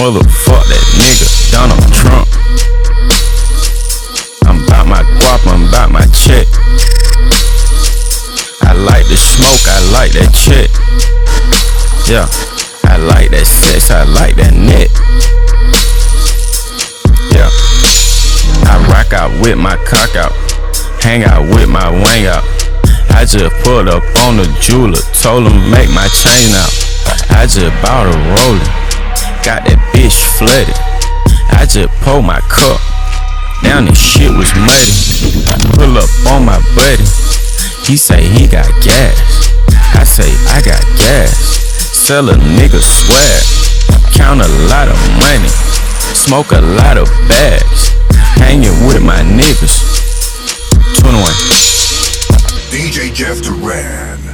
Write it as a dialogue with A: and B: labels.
A: motherfuck that nigga Donald Trump. I'm my guap, I'm my check. I like the smoke, I like that check. Yeah, I like that sex, I like that neck. Yeah, I rock out with my cock out, hang out with my wang out. I just pulled up on the jeweler, told him make my chain out. I just bought a roller, got that bitch flooded. I just pulled my cup, down the shit was muddy. I Pull up on my buddy, he say he got gas. I say I got gas. Sell a nigga swag, count a lot of money, smoke a lot of bags, hanging with my niggas. 21.
B: DJ Jeff Duran.